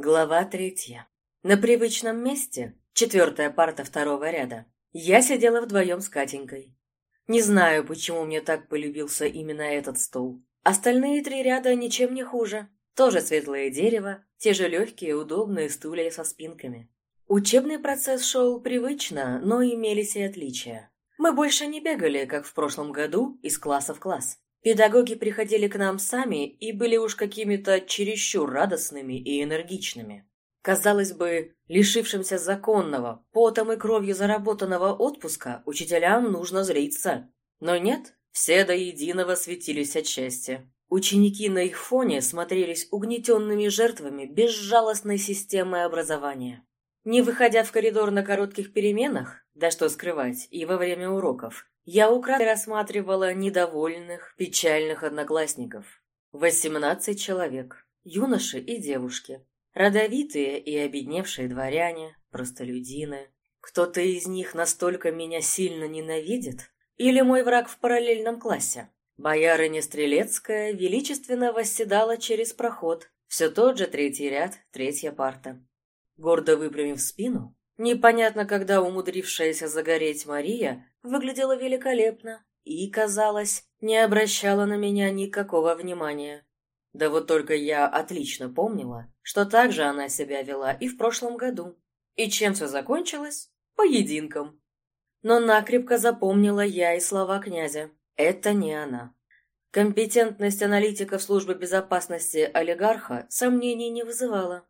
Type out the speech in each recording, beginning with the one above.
Глава третья. На привычном месте, четвертая парта второго ряда, я сидела вдвоем с Катенькой. Не знаю, почему мне так полюбился именно этот стол. Остальные три ряда ничем не хуже. Тоже светлое дерево, те же легкие, удобные стулья со спинками. Учебный процесс шел привычно, но имелись и отличия. Мы больше не бегали, как в прошлом году, из класса в класс. Педагоги приходили к нам сами и были уж какими-то чересчур радостными и энергичными. Казалось бы, лишившимся законного, потом и кровью заработанного отпуска учителям нужно злиться. Но нет, все до единого светились от счастья. Ученики на их фоне смотрелись угнетенными жертвами безжалостной системы образования. Не выходя в коридор на коротких переменах, да что скрывать, и во время уроков, я украдкой рассматривала недовольных, печальных одноклассников. Восемнадцать человек, юноши и девушки. Родовитые и обедневшие дворяне, простолюдины. Кто-то из них настолько меня сильно ненавидит? Или мой враг в параллельном классе? Боярыня Стрелецкая величественно восседала через проход. Все тот же третий ряд, третья парта. Гордо выпрямив спину, Непонятно, когда умудрившаяся загореть Мария выглядела великолепно и, казалось, не обращала на меня никакого внимания. Да вот только я отлично помнила, что так же она себя вела и в прошлом году. И чем все закончилось? Поединком. Но накрепко запомнила я и слова князя. Это не она. Компетентность аналитиков службы безопасности олигарха сомнений не вызывала.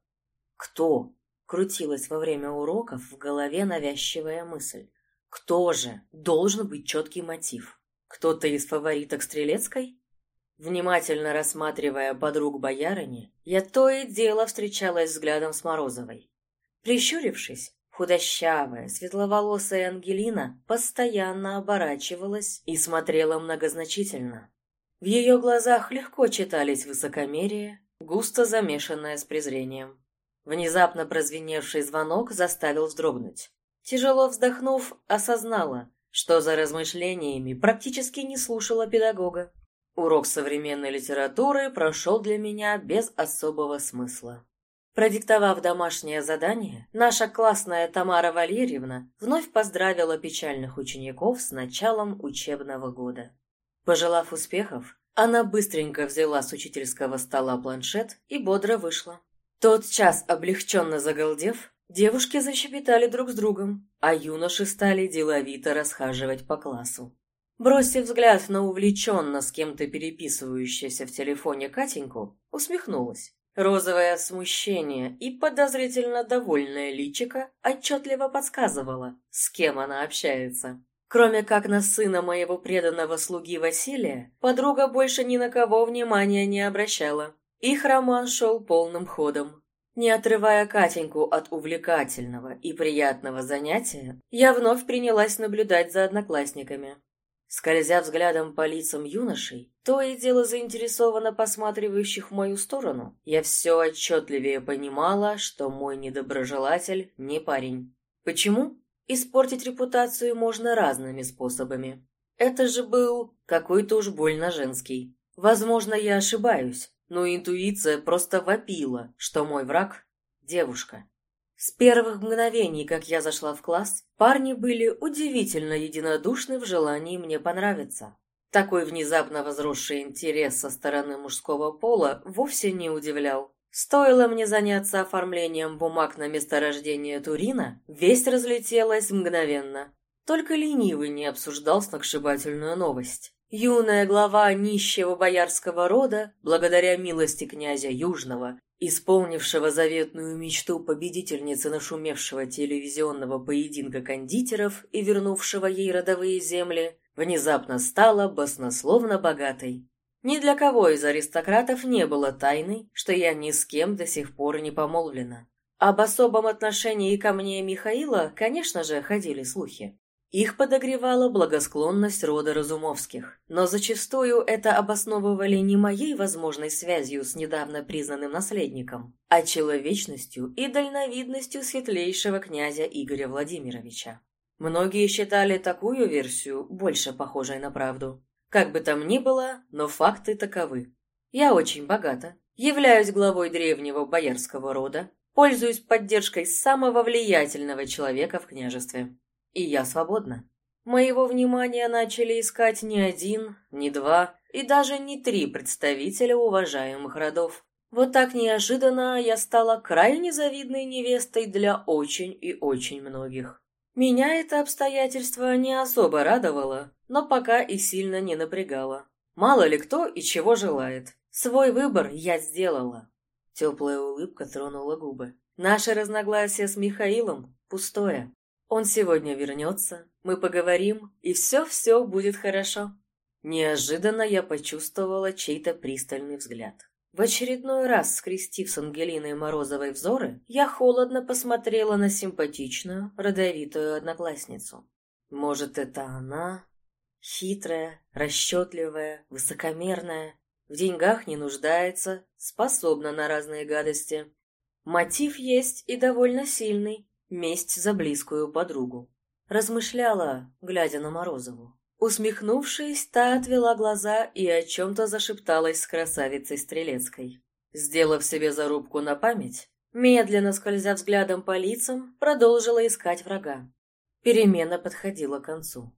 Кто Крутилась во время уроков в голове навязчивая мысль. Кто же? Должен быть четкий мотив. Кто-то из фавориток Стрелецкой? Внимательно рассматривая подруг боярыни, я то и дело встречалась взглядом с Морозовой. Прищурившись, худощавая, светловолосая Ангелина постоянно оборачивалась и смотрела многозначительно. В ее глазах легко читались высокомерие, густо замешанное с презрением. Внезапно прозвеневший звонок заставил вздрогнуть. Тяжело вздохнув, осознала, что за размышлениями практически не слушала педагога. Урок современной литературы прошел для меня без особого смысла. Продиктовав домашнее задание, наша классная Тамара Валерьевна вновь поздравила печальных учеников с началом учебного года. Пожелав успехов, она быстренько взяла с учительского стола планшет и бодро вышла. Тот час, облегченно загалдев, девушки защебетали друг с другом, а юноши стали деловито расхаживать по классу. Бросив взгляд на увлеченно с кем-то переписывающуюся в телефоне Катеньку, усмехнулась. Розовое смущение и подозрительно довольное личико отчетливо подсказывало, с кем она общается. Кроме как на сына моего преданного слуги Василия, подруга больше ни на кого внимания не обращала. Их роман шел полным ходом. Не отрывая Катеньку от увлекательного и приятного занятия, я вновь принялась наблюдать за одноклассниками. Скользя взглядом по лицам юношей, то и дело заинтересованно посматривающих в мою сторону, я все отчетливее понимала, что мой недоброжелатель не парень. Почему? Испортить репутацию можно разными способами. Это же был какой-то уж больно женский. Возможно, я ошибаюсь, но интуиция просто вопила, что мой враг — девушка. С первых мгновений, как я зашла в класс, парни были удивительно единодушны в желании мне понравиться. Такой внезапно возросший интерес со стороны мужского пола вовсе не удивлял. Стоило мне заняться оформлением бумаг на месторождение Турина, весть разлетелась мгновенно. Только ленивый не обсуждал сногсшибательную новость. Юная глава нищего боярского рода, благодаря милости князя Южного, исполнившего заветную мечту победительницы нашумевшего телевизионного поединка кондитеров и вернувшего ей родовые земли, внезапно стала баснословно богатой. Ни для кого из аристократов не было тайны, что я ни с кем до сих пор не помолвлена. Об особом отношении ко мне Михаила, конечно же, ходили слухи. Их подогревала благосклонность рода Разумовских, но зачастую это обосновывали не моей возможной связью с недавно признанным наследником, а человечностью и дальновидностью светлейшего князя Игоря Владимировича. Многие считали такую версию больше похожей на правду. Как бы там ни было, но факты таковы. Я очень богата. являюсь главой древнего боярского рода, пользуюсь поддержкой самого влиятельного человека в княжестве. И я свободна. Моего внимания начали искать не один, не два и даже не три представителя уважаемых родов. Вот так неожиданно я стала крайне завидной невестой для очень и очень многих. Меня это обстоятельство не особо радовало, но пока и сильно не напрягало. Мало ли кто и чего желает. Свой выбор я сделала. Теплая улыбка тронула губы. Наше разногласие с Михаилом пустое. Он сегодня вернется, мы поговорим, и все-все будет хорошо. Неожиданно я почувствовала чей-то пристальный взгляд. В очередной раз, скрестив с Ангелиной Морозовой взоры, я холодно посмотрела на симпатичную, родовитую одноклассницу. Может, это она? Хитрая, расчетливая, высокомерная, в деньгах не нуждается, способна на разные гадости. Мотив есть и довольно сильный — месть за близкую подругу. Размышляла, глядя на Морозову. Усмехнувшись, та отвела глаза и о чем-то зашепталась с красавицей Стрелецкой. Сделав себе зарубку на память, медленно скользя взглядом по лицам, продолжила искать врага. Перемена подходила к концу.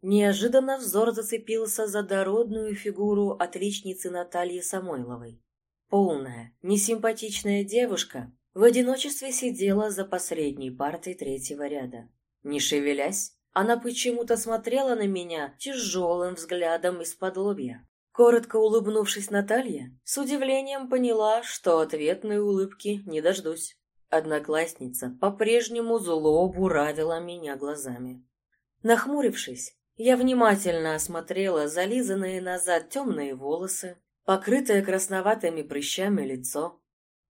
Неожиданно взор зацепился за дородную фигуру отличницы Натальи Самойловой. Полная, несимпатичная девушка в одиночестве сидела за последней партой третьего ряда. Не шевелясь, она почему-то смотрела на меня тяжелым взглядом из-под лобья. Коротко улыбнувшись Наталье, с удивлением поняла, что ответной улыбки не дождусь. Одноклассница по-прежнему зло буравила меня глазами. Нахмурившись, я внимательно осмотрела зализанные назад темные волосы, покрытое красноватыми прыщами лицо.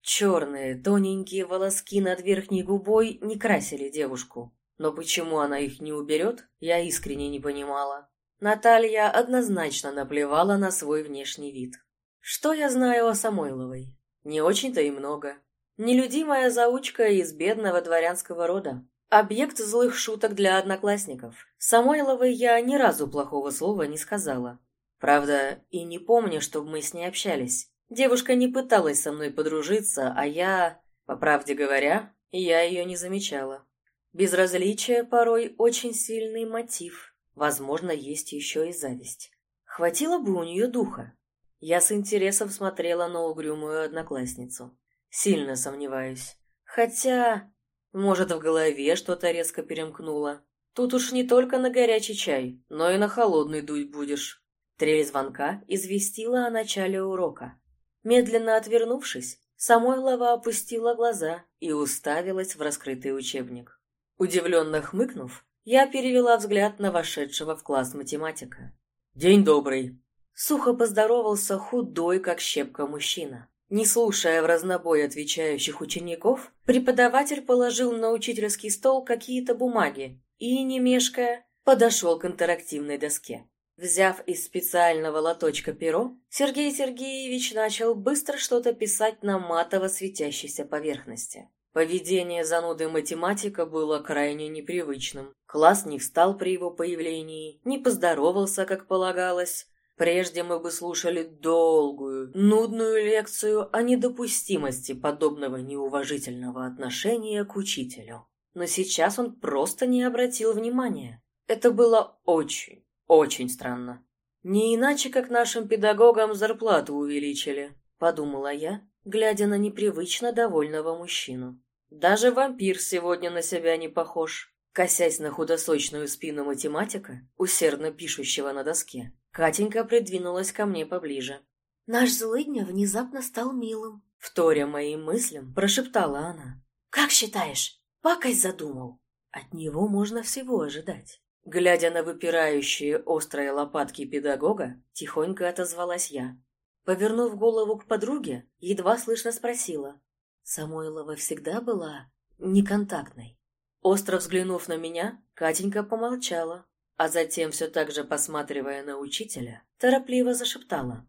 Черные тоненькие волоски над верхней губой не красили девушку, но почему она их не уберет, я искренне не понимала. Наталья однозначно наплевала на свой внешний вид. Что я знаю о Самойловой? Не очень-то и много. Нелюдимая заучка из бедного дворянского рода. Объект злых шуток для одноклассников. Самойловой я ни разу плохого слова не сказала. Правда, и не помню, чтобы мы с ней общались. Девушка не пыталась со мной подружиться, а я, по правде говоря, я ее не замечала. Безразличие порой очень сильный мотив. Возможно, есть еще и зависть. Хватило бы у нее духа. Я с интересом смотрела на угрюмую одноклассницу. Сильно сомневаюсь. Хотя, может, в голове что-то резко перемкнуло. Тут уж не только на горячий чай, но и на холодный дуть будешь. Трель звонка известила о начале урока. Медленно отвернувшись, Самойлова опустила глаза и уставилась в раскрытый учебник. Удивленно хмыкнув, я перевела взгляд на вошедшего в класс математика. «День добрый!» Сухо поздоровался худой, как щепка, мужчина. Не слушая в разнобой отвечающих учеников, преподаватель положил на учительский стол какие-то бумаги и, не мешкая, подошел к интерактивной доске. Взяв из специального лоточка перо, Сергей Сергеевич начал быстро что-то писать на матово светящейся поверхности. Поведение зануды математика было крайне непривычным. Класс не встал при его появлении, не поздоровался, как полагалось. Прежде мы бы слушали долгую, нудную лекцию о недопустимости подобного неуважительного отношения к учителю. Но сейчас он просто не обратил внимания. Это было очень, очень странно. Не иначе, как нашим педагогам зарплату увеличили, подумала я, глядя на непривычно довольного мужчину. Даже вампир сегодня на себя не похож. Косясь на худосочную спину математика, усердно пишущего на доске, Катенька придвинулась ко мне поближе. «Наш злыдня внезапно стал милым», — вторя моим мыслям, прошептала она. «Как считаешь, пакость задумал?» От него можно всего ожидать. Глядя на выпирающие острые лопатки педагога, тихонько отозвалась я. Повернув голову к подруге, едва слышно спросила. «Самойлова всегда была неконтактной?» Остро взглянув на меня, Катенька помолчала, а затем, все так же посматривая на учителя, торопливо зашептала.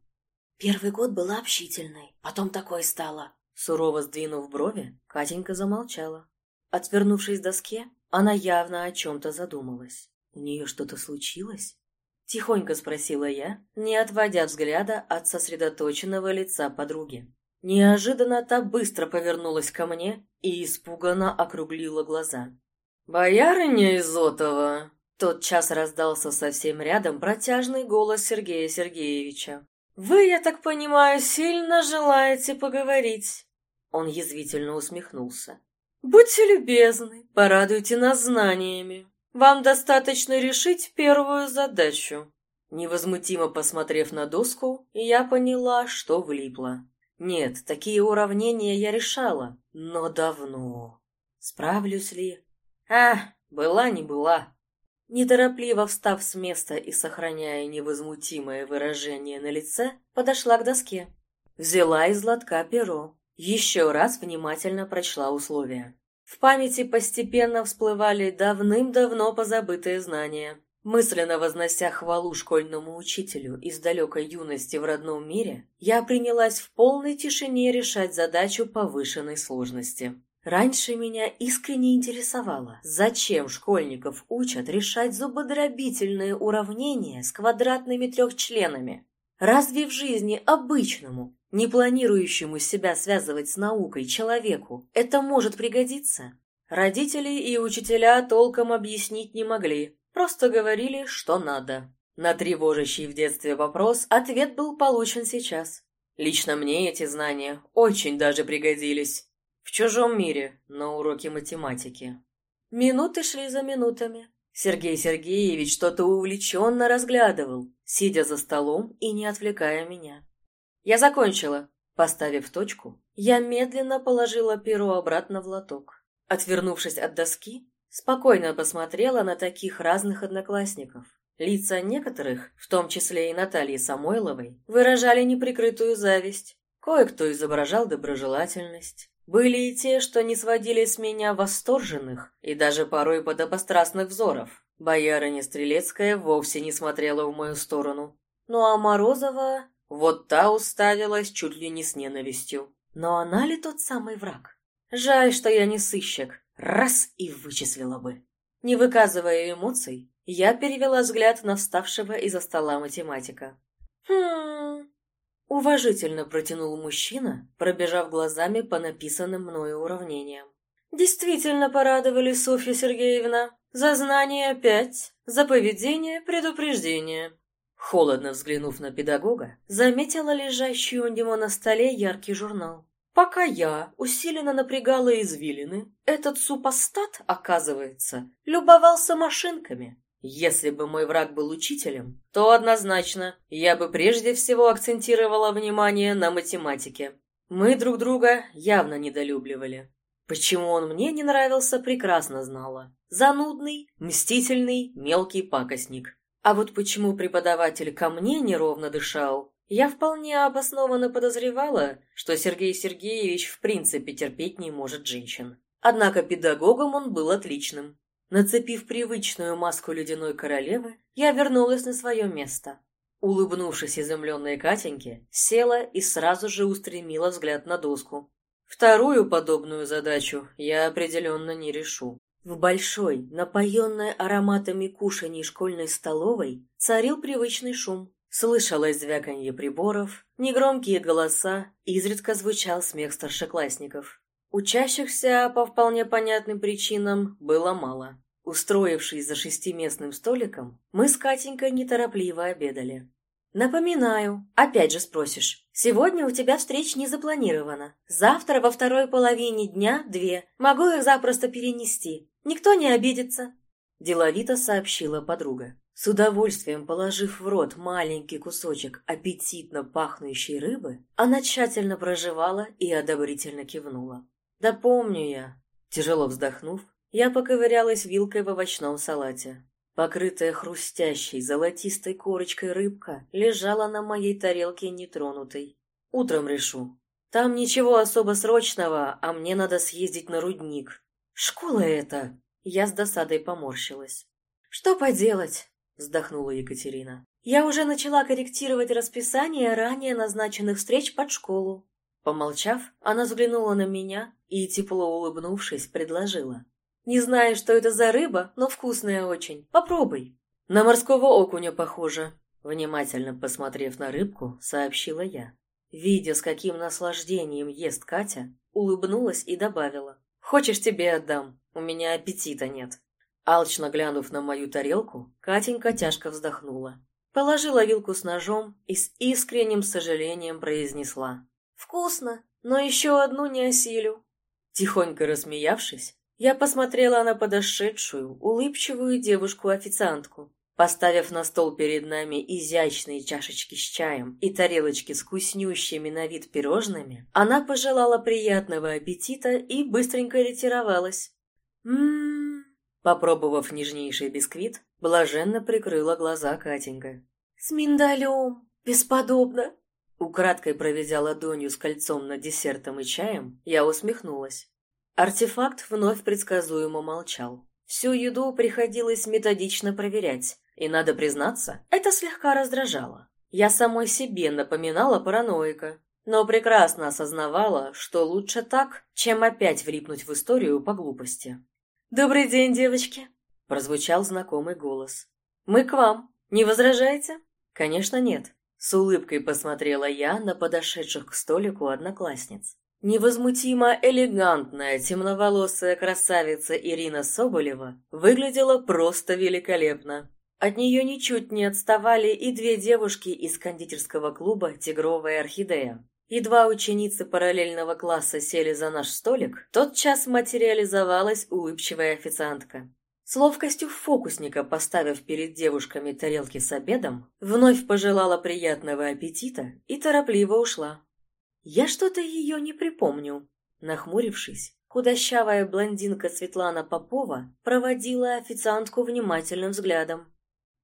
«Первый год была общительной, потом такой стала». Сурово сдвинув брови, Катенька замолчала. Отвернувшись к доске, она явно о чем-то задумалась. «У нее что-то случилось?» Тихонько спросила я, не отводя взгляда от сосредоточенного лица подруги. Неожиданно та быстро повернулась ко мне и испуганно округлила глаза. «Боярыня Изотова!» Тотчас раздался совсем рядом протяжный голос Сергея Сергеевича. «Вы, я так понимаю, сильно желаете поговорить?» Он язвительно усмехнулся. «Будьте любезны, порадуйте нас знаниями. Вам достаточно решить первую задачу». Невозмутимо посмотрев на доску, я поняла, что влипла. Нет, такие уравнения я решала, но давно. Справлюсь ли? А, была не была. Неторопливо встав с места и сохраняя невозмутимое выражение на лице, подошла к доске. Взяла из лотка перо. Еще раз внимательно прочла условия. В памяти постепенно всплывали давным-давно позабытые знания. Мысленно вознося хвалу школьному учителю из далекой юности в родном мире, я принялась в полной тишине решать задачу повышенной сложности. Раньше меня искренне интересовало, зачем школьников учат решать зубодробительные уравнения с квадратными трехчленами. Разве в жизни обычному, не планирующему себя связывать с наукой человеку, это может пригодиться? Родители и учителя толком объяснить не могли, просто говорили, что надо. На тревожащий в детстве вопрос ответ был получен сейчас. Лично мне эти знания очень даже пригодились. В чужом мире, на уроке математики. Минуты шли за минутами. Сергей Сергеевич что-то увлеченно разглядывал, сидя за столом и не отвлекая меня. «Я закончила». Поставив точку, я медленно положила перо обратно в лоток. Отвернувшись от доски, спокойно посмотрела на таких разных одноклассников. Лица некоторых, в том числе и Натальи Самойловой, выражали неприкрытую зависть. Кое-кто изображал доброжелательность, были и те, что не сводили с меня восторженных и даже порой подобострастных взоров. Боярыня Стрелецкая вовсе не смотрела в мою сторону. Ну а Морозова... Вот та уставилась чуть ли не с ненавистью. Но она ли тот самый враг? Жаль, что я не сыщик. Раз и вычислила бы. Не выказывая эмоций, я перевела взгляд на вставшего из-за стола математика. «Хм, Уважительно протянул мужчина, пробежав глазами по написанным мною уравнениям. «Действительно порадовали, Софья Сергеевна. За знание пять, за поведение предупреждение». Холодно взглянув на педагога, заметила лежащий у него на столе яркий журнал. Пока я усиленно напрягала извилины, этот супостат, оказывается, любовался машинками. Если бы мой враг был учителем, то однозначно я бы прежде всего акцентировала внимание на математике. Мы друг друга явно недолюбливали. Почему он мне не нравился, прекрасно знала. Занудный, мстительный, мелкий пакостник. А вот почему преподаватель ко мне неровно дышал, я вполне обоснованно подозревала, что Сергей Сергеевич в принципе терпеть не может женщин. Однако педагогом он был отличным. Нацепив привычную маску ледяной королевы, я вернулась на свое место. Улыбнувшись изумленной Катеньке, села и сразу же устремила взгляд на доску. Вторую подобную задачу я определенно не решу. В большой, напоенной ароматами кушаний школьной столовой царил привычный шум. Слышалось звяканье приборов, негромкие голоса, изредка звучал смех старшеклассников. Учащихся, по вполне понятным причинам, было мало. Устроившись за шестиместным столиком, мы с Катенькой неторопливо обедали. «Напоминаю, опять же спросишь, сегодня у тебя встреч не запланировано. Завтра во второй половине дня две, могу их запросто перенести. Никто не обидится», – деловито сообщила подруга. С удовольствием положив в рот маленький кусочек аппетитно пахнущей рыбы, она тщательно прожевала и одобрительно кивнула. «Да помню я». Тяжело вздохнув, я поковырялась вилкой в овощном салате. Покрытая хрустящей золотистой корочкой рыбка лежала на моей тарелке нетронутой. Утром решу. Там ничего особо срочного, а мне надо съездить на рудник. Школа это! Я с досадой поморщилась. Что поделать? Вздохнула Екатерина. Я уже начала корректировать расписание ранее назначенных встреч под школу. Помолчав, она взглянула на меня и, тепло улыбнувшись, предложила. Не знаю, что это за рыба, но вкусная очень. Попробуй. На морского окуня похоже. Внимательно посмотрев на рыбку, сообщила я. Видя, с каким наслаждением ест Катя, улыбнулась и добавила. «Хочешь, тебе отдам? У меня аппетита нет». Алчно глянув на мою тарелку, Катенька тяжко вздохнула. Положила вилку с ножом и с искренним сожалением произнесла. «Вкусно, но еще одну не осилю». Тихонько рассмеявшись, я посмотрела на подошедшую, улыбчивую девушку-официантку. Поставив на стол перед нами изящные чашечки с чаем и тарелочки с вкуснющими на вид пирожными, она пожелала приятного аппетита и быстренько ретировалась. «М-м-м», попробовав нежнейший бисквит, блаженно прикрыла глаза Катенька. «С миндалем! Бесподобно!» Украдкой проведя ладонью с кольцом над десертом и чаем, я усмехнулась. Артефакт вновь предсказуемо молчал. Всю еду приходилось методично проверять, и, надо признаться, это слегка раздражало. Я самой себе напоминала параноика, но прекрасно осознавала, что лучше так, чем опять влипнуть в историю по глупости. «Добрый день, девочки!» – прозвучал знакомый голос. «Мы к вам. Не возражаете?» «Конечно, нет. С улыбкой посмотрела я на подошедших к столику одноклассниц. Невозмутимо элегантная темноволосая красавица Ирина Соболева выглядела просто великолепно. От нее ничуть не отставали и две девушки из кондитерского клуба «Тигровая орхидея». Едва ученицы параллельного класса сели за наш столик, тотчас материализовалась улыбчивая официантка. С ловкостью фокусника, поставив перед девушками тарелки с обедом, вновь пожелала приятного аппетита и торопливо ушла. Я что-то ее не припомню. Нахмурившись, худощавая блондинка Светлана Попова проводила официантку внимательным взглядом.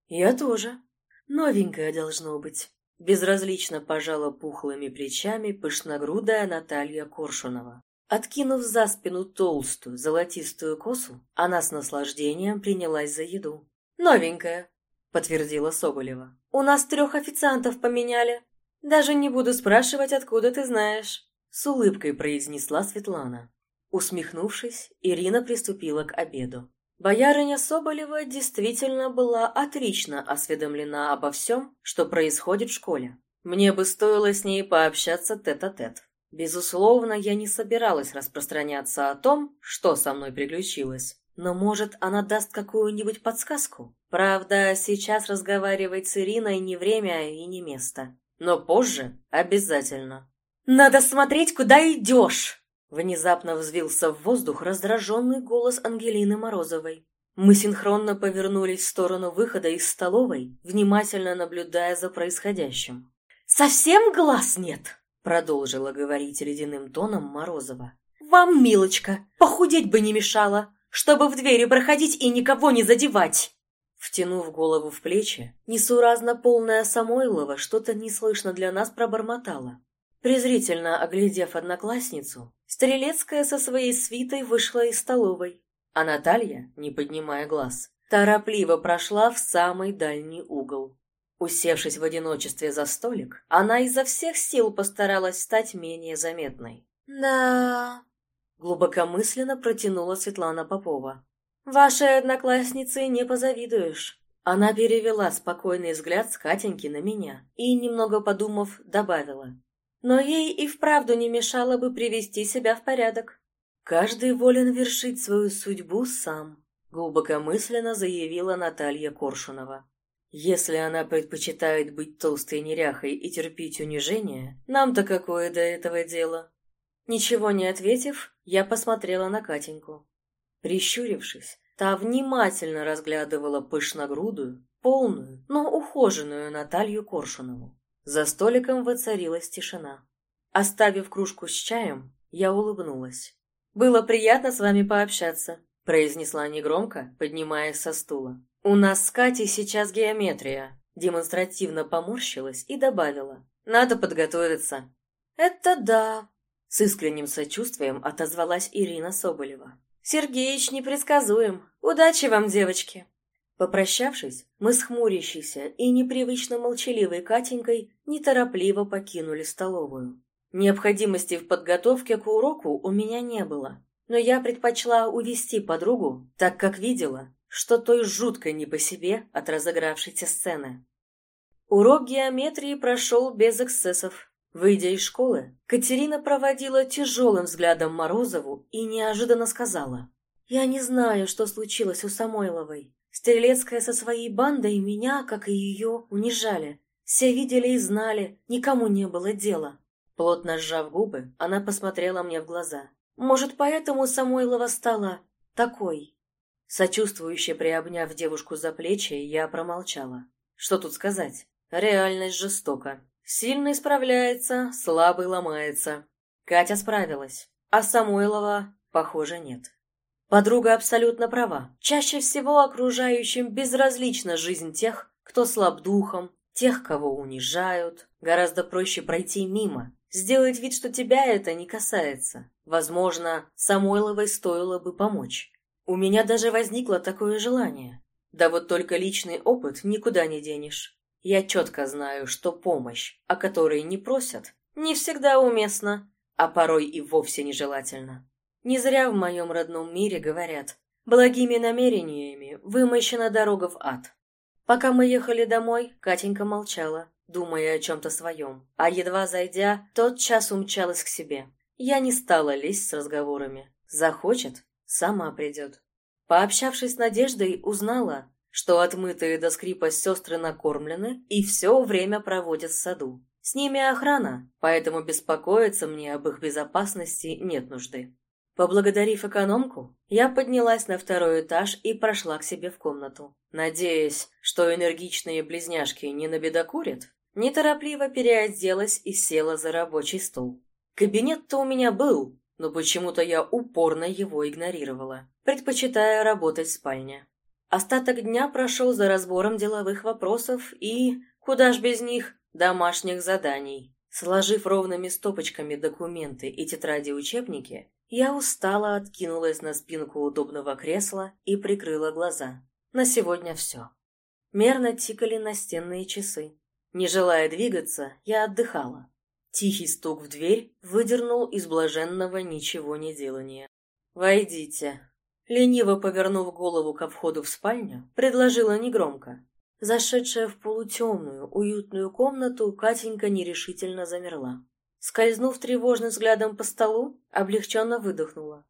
«Я тоже. Новенькая должно быть». Безразлично пожала пухлыми плечами пышногрудая Наталья Коршунова. Откинув за спину толстую золотистую косу, она с наслаждением принялась за еду. «Новенькая», — подтвердила Соболева. «У нас трех официантов поменяли. Даже не буду спрашивать, откуда ты знаешь», — с улыбкой произнесла Светлана. Усмехнувшись, Ирина приступила к обеду. Боярыня Соболева действительно была отлично осведомлена обо всем, что происходит в школе. Мне бы стоило с ней пообщаться тет-а-тет. -тет. Безусловно, я не собиралась распространяться о том, что со мной приключилось. Но, может, она даст какую-нибудь подсказку? Правда, сейчас разговаривать с Ириной не время и не место. Но позже обязательно. «Надо смотреть, куда идешь!» Внезапно взвился в воздух раздраженный голос Ангелины Морозовой. Мы синхронно повернулись в сторону выхода из столовой, внимательно наблюдая за происходящим. «Совсем глаз нет?» Продолжила говорить ледяным тоном Морозова. «Вам, милочка, похудеть бы не мешало, чтобы в двери проходить и никого не задевать!» Втянув голову в плечи, несуразно полная Самойлова что-то неслышно для нас пробормотала. Презрительно оглядев одноклассницу, Стрелецкая со своей свитой вышла из столовой, а Наталья, не поднимая глаз, торопливо прошла в самый дальний угол. Усевшись в одиночестве за столик, она изо всех сил постаралась стать менее заметной. «Да...» — глубокомысленно протянула Светлана Попова. «Вашей однокласснице не позавидуешь». Она перевела спокойный взгляд с Катеньки на меня и, немного подумав, добавила. «Но ей и вправду не мешало бы привести себя в порядок». «Каждый волен вершить свою судьбу сам», — глубокомысленно заявила Наталья Коршунова. Если она предпочитает быть толстой неряхой и терпеть унижение, нам-то какое до этого дело? Ничего не ответив, я посмотрела на Катеньку. Прищурившись, та внимательно разглядывала пышногрудую, полную, но ухоженную Наталью Коршунову. За столиком воцарилась тишина. Оставив кружку с чаем, я улыбнулась. «Было приятно с вами пообщаться», — произнесла негромко, поднимаясь со стула. «У нас с Катей сейчас геометрия», — демонстративно поморщилась и добавила. «Надо подготовиться». «Это да», — с искренним сочувствием отозвалась Ирина Соболева. «Сергеич непредсказуем. Удачи вам, девочки!» Попрощавшись, мы с хмурящейся и непривычно молчаливой Катенькой неторопливо покинули столовую. Необходимости в подготовке к уроку у меня не было, но я предпочла увести подругу, так как видела, что той жутко не по себе от разыгравшейся сцены. Урок геометрии прошел без эксцессов. Выйдя из школы, Катерина проводила тяжелым взглядом Морозову и неожиданно сказала. «Я не знаю, что случилось у Самойловой. Стрелецкая со своей бандой меня, как и ее, унижали. Все видели и знали, никому не было дела». Плотно сжав губы, она посмотрела мне в глаза. «Может, поэтому Самойлова стала такой?» Сочувствующе приобняв девушку за плечи, я промолчала. Что тут сказать? Реальность жестока. Сильный справляется, слабый ломается. Катя справилась, а Самойлова, похоже, нет. Подруга абсолютно права. Чаще всего окружающим безразлична жизнь тех, кто слаб духом, тех, кого унижают. Гораздо проще пройти мимо, сделать вид, что тебя это не касается. Возможно, Самойловой стоило бы помочь. У меня даже возникло такое желание. Да вот только личный опыт никуда не денешь. Я четко знаю, что помощь, о которой не просят, не всегда уместна, а порой и вовсе нежелательна. Не зря в моем родном мире говорят, благими намерениями вымощена дорога в ад. Пока мы ехали домой, Катенька молчала, думая о чем-то своем, а едва зайдя, тот час умчалась к себе. Я не стала лезть с разговорами. Захочет Сама придет. Пообщавшись с Надеждой, узнала, что отмытые до скрипа сестры накормлены и все время проводят в саду. С ними охрана, поэтому беспокоиться мне об их безопасности нет нужды. Поблагодарив экономку, я поднялась на второй этаж и прошла к себе в комнату. Надеясь, что энергичные близняшки не набедокурят, неторопливо переоделась и села за рабочий стол. Кабинет-то у меня был, но почему-то я упорно его игнорировала, предпочитая работать в спальне. Остаток дня прошел за разбором деловых вопросов и, куда ж без них, домашних заданий. Сложив ровными стопочками документы и тетради-учебники, я устало откинулась на спинку удобного кресла и прикрыла глаза. На сегодня все. Мерно тикали настенные часы. Не желая двигаться, я отдыхала. Тихий стук в дверь выдернул из блаженного ничего не делания. «Войдите». Лениво повернув голову ко входу в спальню, предложила негромко. Зашедшая в полутемную, уютную комнату, Катенька нерешительно замерла. Скользнув тревожным взглядом по столу, облегченно выдохнула.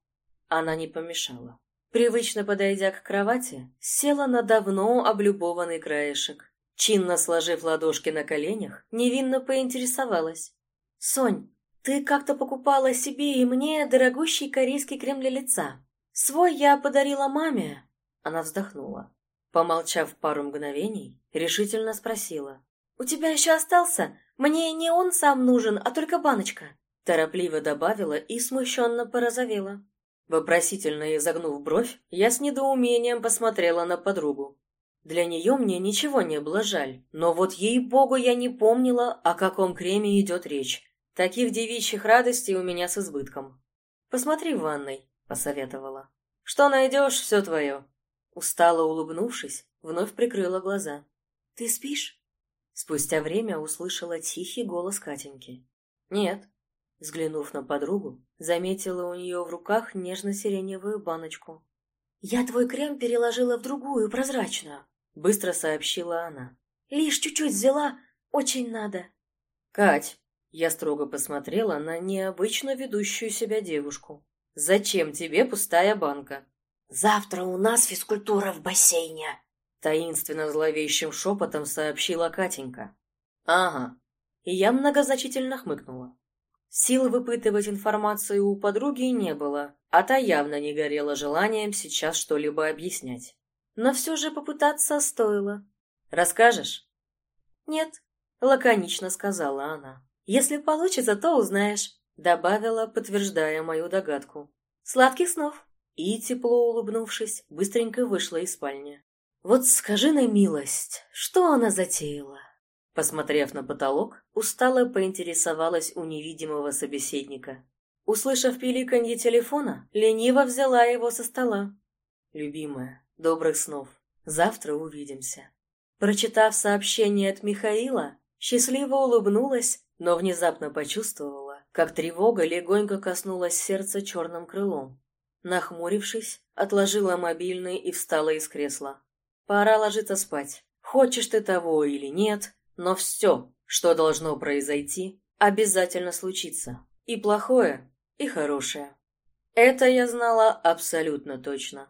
Она не помешала. Привычно подойдя к кровати, села на давно облюбованный краешек. Чинно сложив ладошки на коленях, невинно поинтересовалась. «Сонь, ты как-то покупала себе и мне дорогущий корейский крем для лица. Свой я подарила маме». Она вздохнула. Помолчав пару мгновений, решительно спросила. «У тебя еще остался? Мне не он сам нужен, а только баночка». Торопливо добавила и смущенно порозовела. Вопросительно изогнув бровь, я с недоумением посмотрела на подругу. Для нее мне ничего не было жаль, но вот ей-богу я не помнила, о каком креме идет речь. Таких девичьих радостей у меня с избытком. Посмотри в ванной, посоветовала. Что найдешь, все твое. Устало улыбнувшись, вновь прикрыла глаза. Ты спишь? Спустя время услышала тихий голос Катеньки. Нет. Взглянув на подругу, заметила у нее в руках нежно-сиреневую баночку. «Я твой крем переложила в другую, прозрачную», — быстро сообщила она. «Лишь чуть-чуть взяла, очень надо». «Кать, я строго посмотрела на необычно ведущую себя девушку. «Зачем тебе пустая банка?» «Завтра у нас физкультура в бассейне», — таинственно зловещим шепотом сообщила Катенька. «Ага». И я многозначительно хмыкнула. Сил выпытывать информацию у подруги не было, а та явно не горела желанием сейчас что-либо объяснять. Но все же попытаться стоило. «Расскажешь?» «Нет», — лаконично сказала она. «Если получится, то узнаешь», — добавила, подтверждая мою догадку. «Сладких снов!» И, тепло улыбнувшись, быстренько вышла из спальни. «Вот скажи на милость, что она затеяла?» Посмотрев на потолок, устало поинтересовалась у невидимого собеседника. Услышав пиликанье телефона, лениво взяла его со стола. «Любимая, добрых снов. Завтра увидимся». Прочитав сообщение от Михаила, счастливо улыбнулась но внезапно почувствовала, как тревога легонько коснулась сердца черным крылом. Нахмурившись, отложила мобильный и встала из кресла. Пора ложиться спать. Хочешь ты того или нет, но все, что должно произойти, обязательно случится. И плохое, и хорошее. Это я знала абсолютно точно.